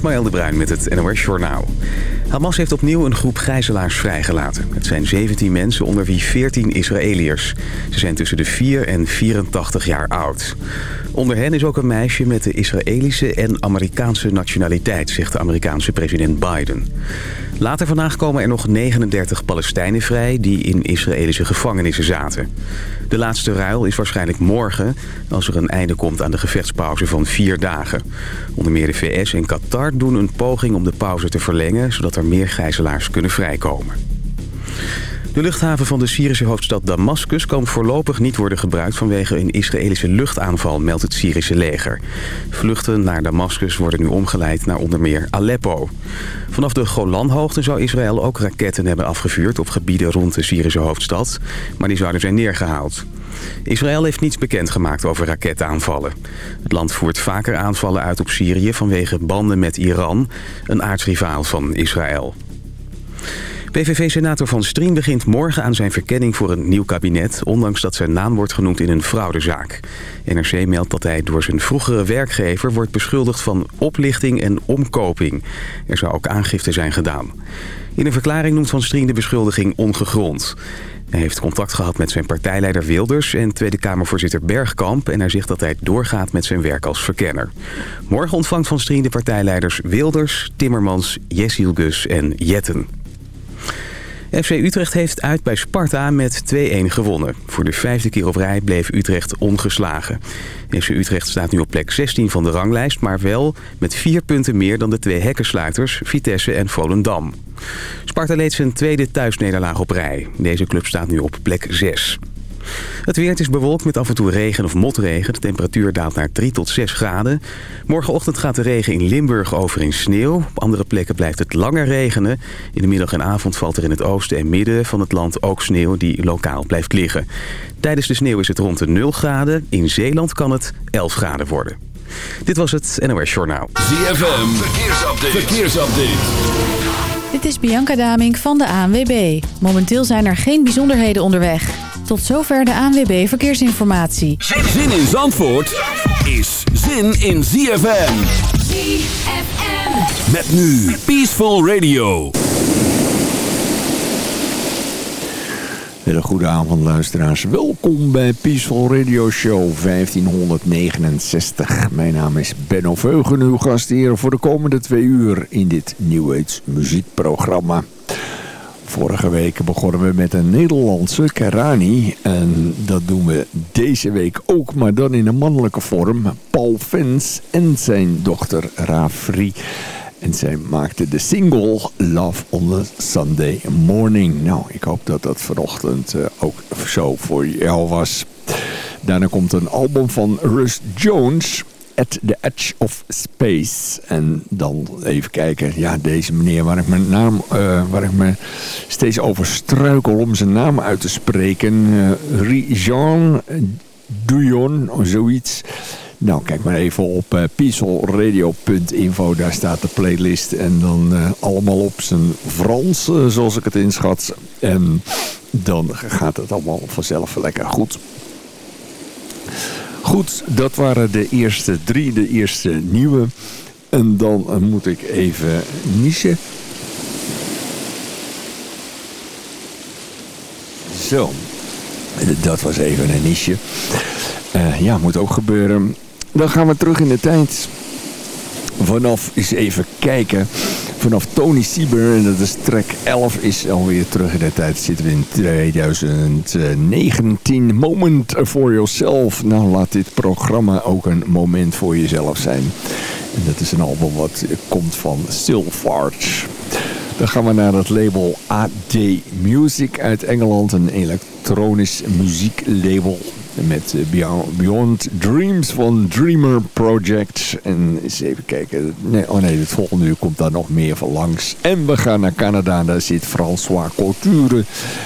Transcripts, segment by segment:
Ismaël de Bruin met het NOS Journaal. Hamas heeft opnieuw een groep gijzelaars vrijgelaten. Het zijn 17 mensen, onder wie 14 Israëliërs. Ze zijn tussen de 4 en 84 jaar oud. Onder hen is ook een meisje met de Israëlische en Amerikaanse nationaliteit... zegt de Amerikaanse president Biden. Later vandaag komen er nog 39 Palestijnen vrij... die in Israëlische gevangenissen zaten. De laatste ruil is waarschijnlijk morgen... als er een einde komt aan de gevechtspauze van vier dagen. Onder meer de VS en Qatar doen een poging om de pauze te verlengen... zodat er meer gijzelaars kunnen vrijkomen. De luchthaven van de Syrische hoofdstad Damascus kan voorlopig niet worden gebruikt vanwege een Israëlische luchtaanval, meldt het Syrische leger. Vluchten naar Damascus worden nu omgeleid naar onder meer Aleppo. Vanaf de Golanhoogte zou Israël ook raketten hebben afgevuurd op gebieden rond de Syrische hoofdstad, maar die zouden zijn neergehaald. Israël heeft niets bekendgemaakt over raketaanvallen. Het land voert vaker aanvallen uit op Syrië vanwege banden met Iran, een aardsrivaal van Israël. PVV-senator Van Strien begint morgen aan zijn verkenning voor een nieuw kabinet... ondanks dat zijn naam wordt genoemd in een fraudezaak. NRC meldt dat hij door zijn vroegere werkgever wordt beschuldigd van oplichting en omkoping. Er zou ook aangifte zijn gedaan. In een verklaring noemt Van Strien de beschuldiging ongegrond. Hij heeft contact gehad met zijn partijleider Wilders en Tweede Kamervoorzitter Bergkamp... en hij zegt dat hij doorgaat met zijn werk als verkenner. Morgen ontvangt Van Strien de partijleiders Wilders, Timmermans, Gus en Jetten. FC Utrecht heeft uit bij Sparta met 2-1 gewonnen. Voor de vijfde keer op rij bleef Utrecht ongeslagen. FC Utrecht staat nu op plek 16 van de ranglijst... maar wel met vier punten meer dan de twee hekkensluiters Vitesse en Volendam. Sparta leed zijn tweede thuisnederlaag op rij. Deze club staat nu op plek 6. Het weer is bewolkt met af en toe regen of motregen. De temperatuur daalt naar 3 tot 6 graden. Morgenochtend gaat de regen in Limburg over in sneeuw. Op andere plekken blijft het langer regenen. In de middag en avond valt er in het oosten en midden van het land ook sneeuw die lokaal blijft liggen. Tijdens de sneeuw is het rond de 0 graden. In Zeeland kan het 11 graden worden. Dit was het NOS Journaal. ZFM, verkeersupdate. verkeersupdate. Dit is Bianca Daming van de ANWB. Momenteel zijn er geen bijzonderheden onderweg. Tot zover de ANWB Verkeersinformatie. Zin in Zandvoort is zin in ZFM. ZFM. Met nu Peaceful Radio. Hele goede avond luisteraars. Welkom bij Peaceful Radio Show 1569. Mijn naam is Benno Veugen, uw gastheer voor de komende twee uur in dit New Age muziekprogramma. Vorige week begonnen we met een Nederlandse, Karani. En dat doen we deze week ook, maar dan in een mannelijke vorm. Paul Fens en zijn dochter Rafri. En zij maakte de single Love on a Sunday Morning. Nou, ik hoop dat dat vanochtend uh, ook zo voor jou was. Daarna komt een album van Russ Jones... At the Edge of Space. En dan even kijken. Ja, deze meneer waar ik mijn naam, uh, waar ik me steeds over struikel om zijn naam uit te spreken. Uh, Rijan Duyon of zoiets. Nou, kijk maar even op uh. Daar staat de playlist. En dan allemaal op zijn Frans, zoals ik het inschat. En dan gaat het allemaal vanzelf lekker goed. Goed, dat waren de eerste drie, de eerste nieuwe. En dan moet ik even niezen. Zo, dat was even een niche. Uh, ja, moet ook gebeuren. Dan gaan we terug in de tijd. Vanaf, eens even kijken. Vanaf Tony Sieber, en dat is track 11, is alweer terug in de tijd. Zitten we in 2019. Moment for yourself. Nou, laat dit programma ook een moment voor jezelf zijn. En dat is een album wat komt van Silfarge. Dan gaan we naar het label AD Music uit Engeland. Een elektronisch muzieklabel met Beyond Dreams van Dreamer Project. En eens even kijken. Nee, oh nee, het volgende uur komt daar nog meer van langs. En we gaan naar Canada. Daar zit François Couture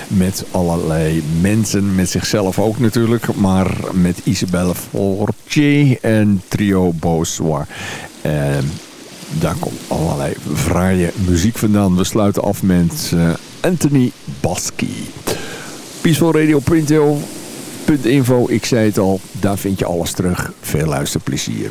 met allerlei mensen. Met zichzelf ook natuurlijk. Maar met Isabelle Fortier en Trio Beausoir. En daar komt allerlei fraaie muziek vandaan. We sluiten af met uh, Anthony Baski. Peacefulradio.nl Info, ik zei het al, daar vind je alles terug. Veel luisterplezier.